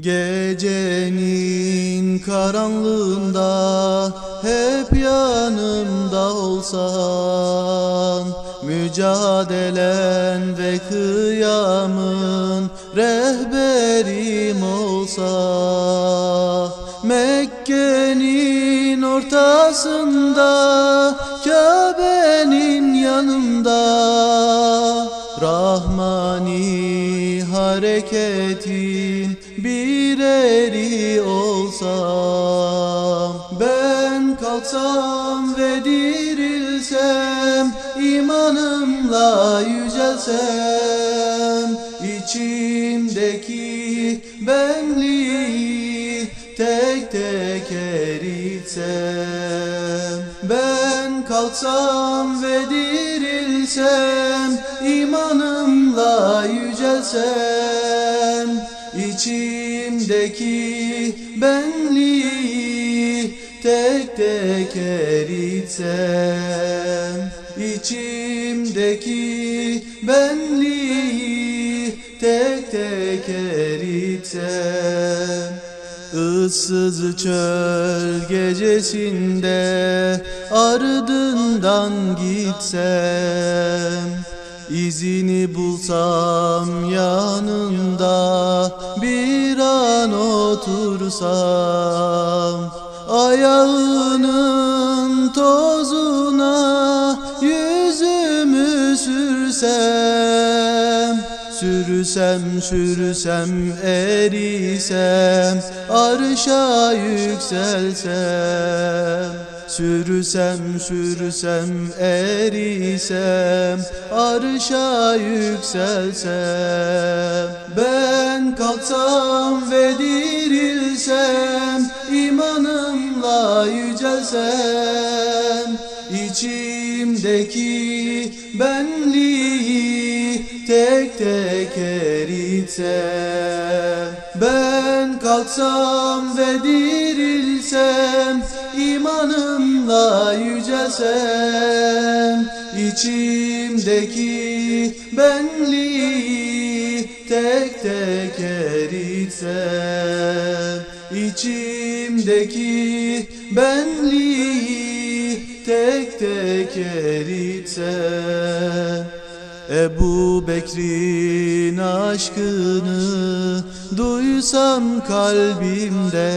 Gecenin karanlığında hep yanımda olsan Mücadelen ve kıyamın rehberim olsa Mekke'nin ortasında Kabe'nin yanında Rahmani hareketin bir eri olsam Ben kalksam ve dirilsem imanımla yücelsem içimdeki benliği tek tek eritsem kalksam ve dirilsem imanımla yücelsem içimdeki benliği tek tek eritsem içimdeki benliği tek tek eritsem Issız çöl gecesinde ardından gitsem İzini bulsam yanında bir an otursam Ayağının Sürsem sürsem erisem arşa yükselsem. Sürsem sürsem erisem arşa yükselsem. Ben kalksam ve dirilsem imanımla yücelsem. İçimdeki benliği tek tek eritsem Ben kalksam ve dirilsem imanımla yücelsem içimdeki benliği tek tek eritsem içimdeki benliği tek tek eritsem Ebu Bekir'in aşkını duysam kalbimde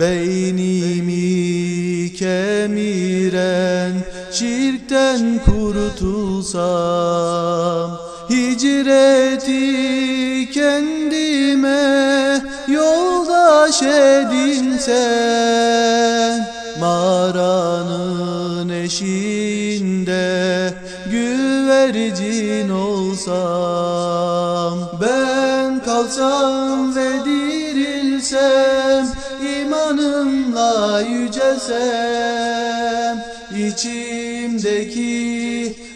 Beynimi kemiren şirkten kurtulsam Hicreti kendime yoldaş edinsem Mağaranın eşiğinde güvercin olsam Ben kalsam ve dirilsem imanımla yücelsem içimdeki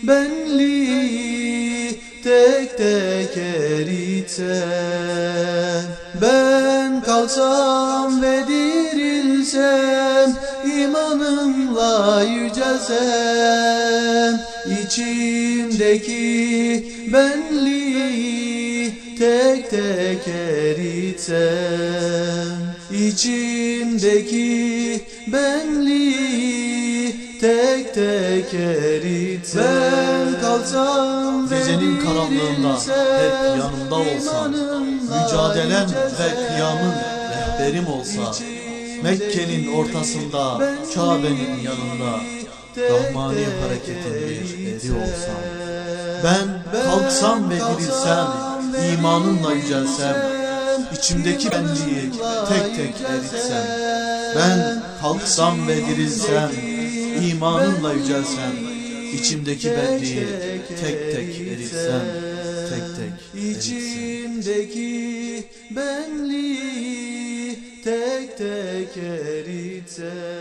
benliği tek tek eritsem Ben kalsam ve dirilsem imanımla yücelsem içimdeki benliği tek tek eritsem içimdeki benliği tek tek eritsem Ben kalsam Gecenin karanlığında hep yanımda olsan, mücadelem ve kıyamın rehberim olsa, Mekke'nin ortasında, Kabe'nin yanında, Rahmani hareketin bir eri olsam, ben kalksam ve dirilsem, imanımla yücelsem, içimdeki benliği tek tek eritsem, ben kalksam ve dirilsem, imanımla yücelsem, içimdeki benliği tek tek eritsem, tek tek eritsem. İçimdeki benliği said.